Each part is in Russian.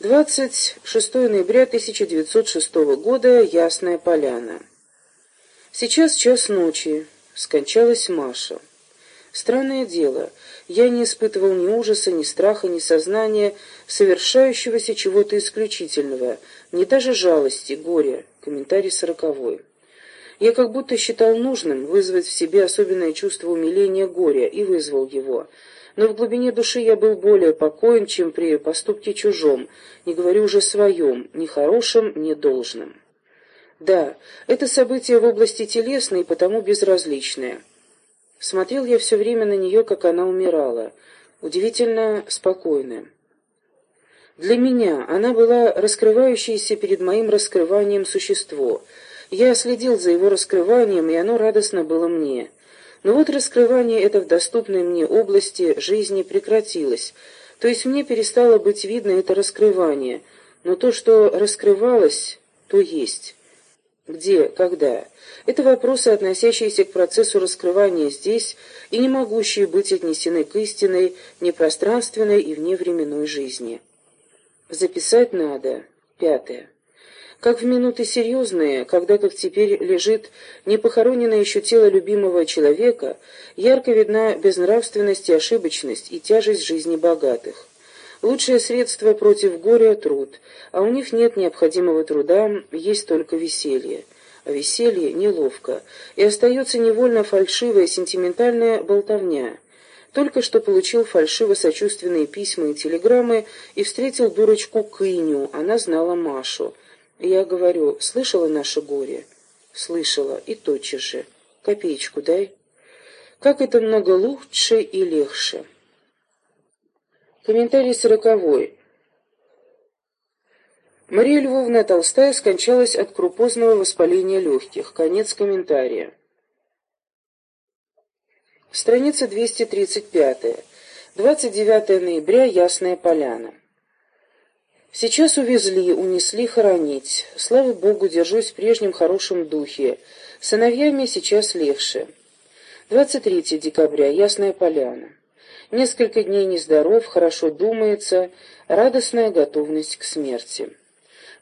26 ноября 1906 года. Ясная Поляна. Сейчас час ночи. Скончалась Маша. Странное дело, я не испытывал ни ужаса, ни страха, ни сознания совершающегося чего-то исключительного, ни даже жалости, горя. Комментарий сороковой. Я как будто считал нужным вызвать в себе особенное чувство умиления горя и вызвал его – но в глубине души я был более покоен, чем при поступке чужом, не говорю уже своем, ни хорошем, ни должном. Да, это событие в области телесной, потому безразличное. Смотрел я все время на нее, как она умирала, удивительно спокойная. Для меня она была раскрывающееся перед моим раскрыванием существо. Я следил за его раскрыванием, и оно радостно было мне. Но вот раскрывание это в доступной мне области жизни прекратилось, то есть мне перестало быть видно это раскрывание, но то, что раскрывалось, то есть. Где, когда? Это вопросы, относящиеся к процессу раскрывания здесь и не могущие быть отнесены к истинной, непространственной и вневременной жизни. Записать надо. Пятое. Как в минуты серьезные, когда, как теперь, лежит непохороненное еще тело любимого человека, ярко видна безнравственность и ошибочность и тяжесть жизни богатых. Лучшее средство против горя — труд, а у них нет необходимого труда, есть только веселье. А веселье неловко, и остается невольно фальшивая сентиментальная болтовня. Только что получил фальшиво-сочувственные письма и телеграммы и встретил дурочку Кыню, она знала Машу — я говорю, слышала наше горе? Слышала, и тотчас же. Копеечку дай. Как это много лучше и легче. Комментарий сороковой. Мария Львовна Толстая скончалась от крупозного воспаления легких. Конец комментария. Страница 235. 29 ноября. Ясная поляна. Сейчас увезли, унесли хоронить. Слава Богу, держусь в прежнем хорошем духе. Сыновьями сейчас легче. 23 декабря. Ясная поляна. Несколько дней нездоров, хорошо думается, радостная готовность к смерти.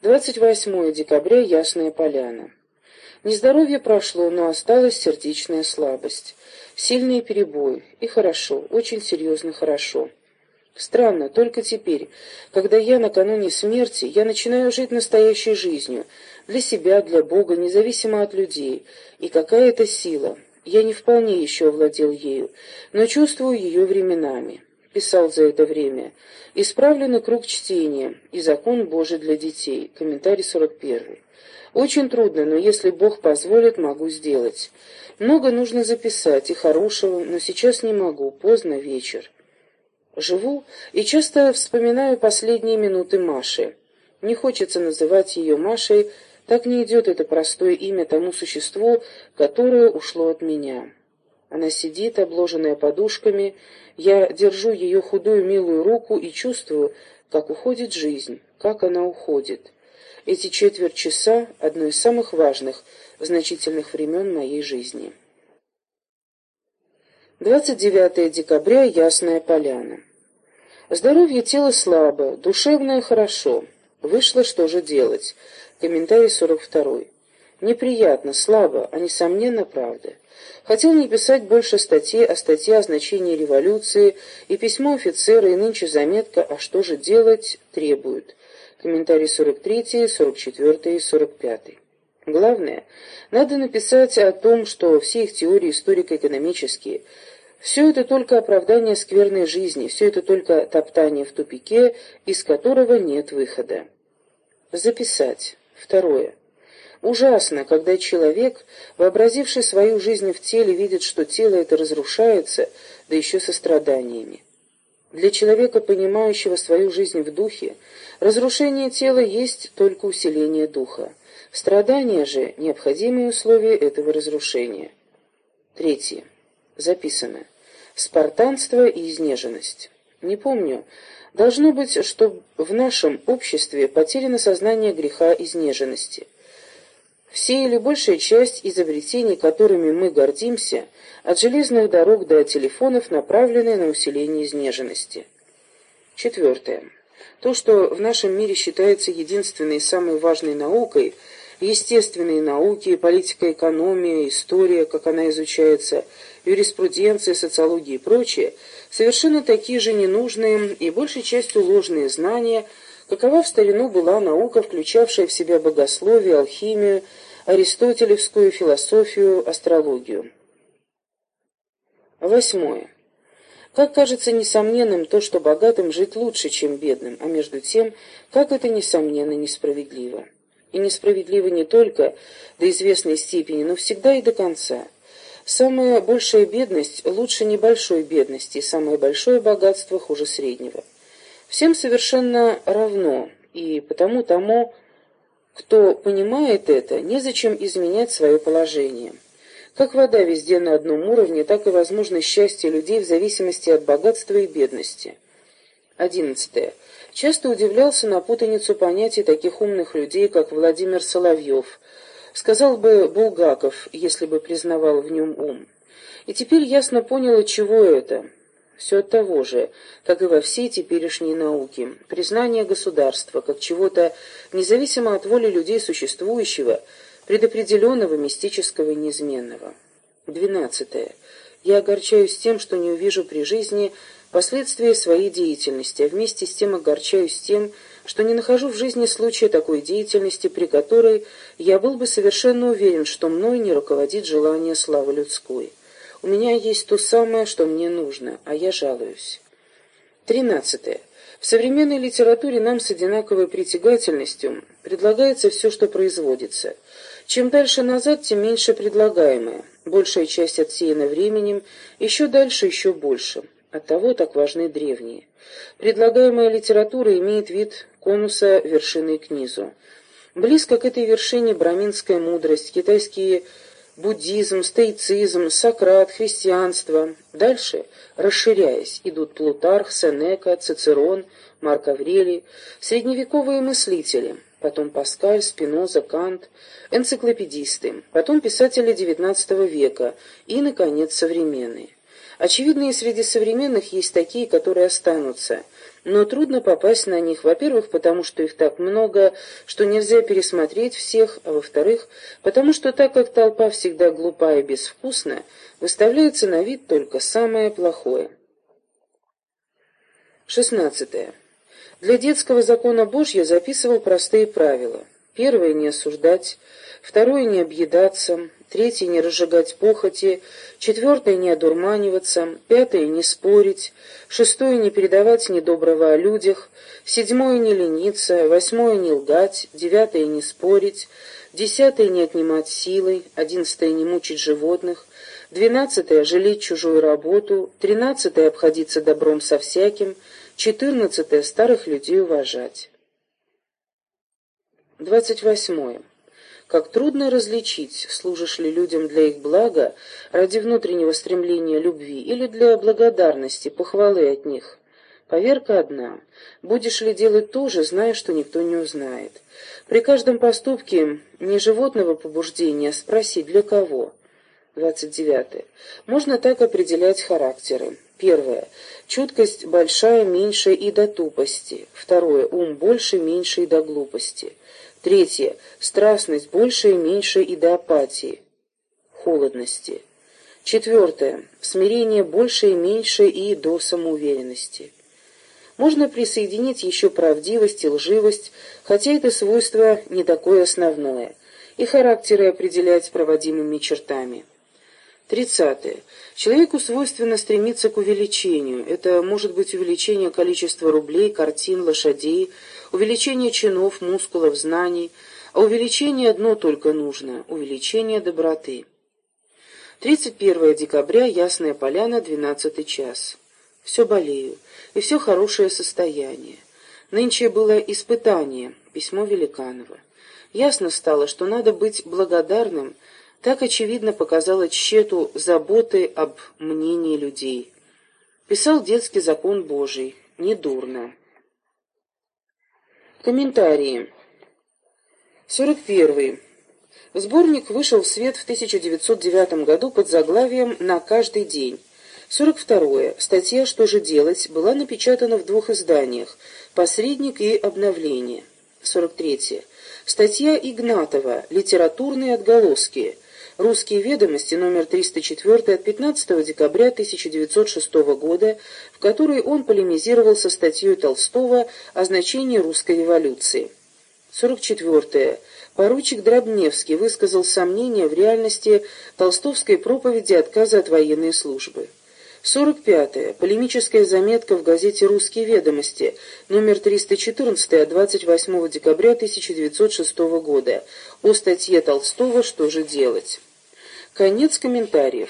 28 декабря. Ясная поляна. Нездоровье прошло, но осталась сердечная слабость. Сильный перебой. И хорошо, очень серьезно хорошо. Странно, только теперь, когда я накануне смерти, я начинаю жить настоящей жизнью, для себя, для Бога, независимо от людей. И какая это сила! Я не вполне еще овладел ею, но чувствую ее временами. Писал за это время. Исправленный круг чтения и закон Божий для детей. Комментарий 41. Очень трудно, но если Бог позволит, могу сделать. Много нужно записать и хорошего, но сейчас не могу, поздно вечер. Живу и часто вспоминаю последние минуты Маши. Не хочется называть ее Машей, так не идет это простое имя тому существу, которое ушло от меня. Она сидит, обложенная подушками, я держу ее худую милую руку и чувствую, как уходит жизнь, как она уходит. Эти четверть часа — одно из самых важных, значительных времен моей жизни. 29 декабря. Ясная поляна. Здоровье тела слабо, душевное хорошо. Вышло, что же делать? Комментарий 42. Неприятно, слабо, а несомненно правда. Хотел не писать больше статей, а статьи о значении революции, и письмо офицера, и нынче заметка «А что же делать?» требуют. Комментарий 43, 44 и 45. Главное, надо написать о том, что все их теории историко-экономические – все это только оправдание скверной жизни, все это только топтание в тупике, из которого нет выхода. Записать. Второе. Ужасно, когда человек, вообразивший свою жизнь в теле, видит, что тело это разрушается, да еще со страданиями. Для человека, понимающего свою жизнь в духе, разрушение тела есть только усиление духа. Страдания же – необходимые условия этого разрушения. Третье. Записано. Спартанство и изнеженность. Не помню. Должно быть, что в нашем обществе потеряно сознание греха изнеженности. Все или большая часть изобретений, которыми мы гордимся, от железных дорог до телефонов, направлены на усиление изнеженности. Четвертое. То, что в нашем мире считается единственной и самой важной наукой, естественные науки, политика, экономия, история, как она изучается, юриспруденция, социология и прочее, совершенно такие же ненужные и большей частью ложные знания, какова в старину была наука, включавшая в себя богословие, алхимию, аристотелевскую философию, астрологию. Восьмое. Как кажется несомненным то, что богатым жить лучше, чем бедным, а между тем, как это несомненно несправедливо. И несправедливо не только до известной степени, но всегда и до конца. Самая большая бедность лучше небольшой бедности, и самое большое богатство хуже среднего. Всем совершенно равно, и потому тому, кто понимает это, незачем изменять свое положение. Как вода везде на одном уровне, так и возможно счастье людей в зависимости от богатства и бедности. Одиннадцатое. Часто удивлялся на путаницу понятий таких умных людей, как Владимир Соловьев. Сказал бы Булгаков, если бы признавал в нем ум. И теперь ясно понял, чего это. Все от того же, как и во всей теперешней науке. Признание государства, как чего-то, независимо от воли людей существующего, предопределенного, мистического и неизменного. Двенадцатое. Я огорчаюсь тем, что не увижу при жизни последствия своей деятельности, а вместе с тем огорчаюсь тем, что не нахожу в жизни случая такой деятельности, при которой я был бы совершенно уверен, что мной не руководит желание славы людской. У меня есть то самое, что мне нужно, а я жалуюсь. Тринадцатое. В современной литературе нам с одинаковой притягательностью предлагается все, что производится. Чем дальше назад, тем меньше предлагаемое. Большая часть отсеяна временем, еще дальше еще больше. Оттого так важны древние. Предлагаемая литература имеет вид конуса вершины к низу. Близко к этой вершине браминская мудрость, китайские буддизм, стоицизм, Сократ, христианство. Дальше, расширяясь, идут Плутарх, Сенека, Цицерон, Марк Аврелий, средневековые мыслители, потом Паскаль, Спиноза, Кант, энциклопедисты, потом писатели XIX века и, наконец, современные. Очевидно, и среди современных есть такие, которые останутся – но трудно попасть на них, во-первых, потому что их так много, что нельзя пересмотреть всех, а во-вторых, потому что так как толпа всегда глупа и безвкусна, выставляется на вид только самое плохое. Шестнадцатое. Для детского закона Божья записывал простые правила. Первое — не осуждать, второе — не объедаться, третье — не разжигать похоти, четвертое — не одурманиваться, пятое — не спорить, шестое — не передавать недоброго о людях, седьмое — не лениться, восьмое — не лгать, девятое — не спорить, десятое — не отнимать силой, одиннадцатое — не мучить животных, двенадцатое — жалеть чужую работу, тринадцатое — обходиться добром со всяким, четырнадцатое — старых людей уважать. Двадцать восьмое как трудно различить, служишь ли людям для их блага, ради внутреннего стремления любви или для благодарности, похвалы от них. Поверка одна. Будешь ли делать то же, зная, что никто не узнает. При каждом поступке не животного побуждения, а спроси, для кого. 29. Можно так определять характеры. Первое. Чуткость большая, меньшая и до тупости. Второе. Ум больше, меньше и до глупости. Третье. Страстность больше и меньше и до апатии, холодности. Четвертое. Смирение больше и меньше и до самоуверенности. Можно присоединить еще правдивость и лживость, хотя это свойство не такое основное, и характеры определять проводимыми чертами. Тридцатое. Человеку свойственно стремиться к увеличению. Это может быть увеличение количества рублей, картин, лошадей, увеличение чинов, мускулов, знаний, а увеличение одно только нужно – увеличение доброты. 31 декабря, Ясная Поляна, 12 час. Все болею, и все хорошее состояние. Нынче было испытание, письмо Великанова. Ясно стало, что надо быть благодарным, так очевидно показала тщету заботы об мнении людей. Писал детский закон Божий, недурно. Комментарии. 41. Сборник вышел в свет в 1909 году под заглавием «На каждый день». 42. Статья «Что же делать» была напечатана в двух изданиях «Посредник» и «Обновление». 43. Статья Игнатова «Литературные отголоски». Русские ведомости, номер 304 от 15 декабря 1906 года, в которой он полемизировал со статьей Толстого о значении русской революции. 44. Поручик Дробневский высказал сомнения в реальности толстовской проповеди отказа от военной службы. 45. -е. Полемическая заметка в газете «Русские ведомости», номер 314 от 28 декабря 1906 года, о статье Толстого «Что же делать?». Конец комментариев.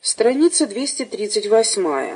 Страница 238.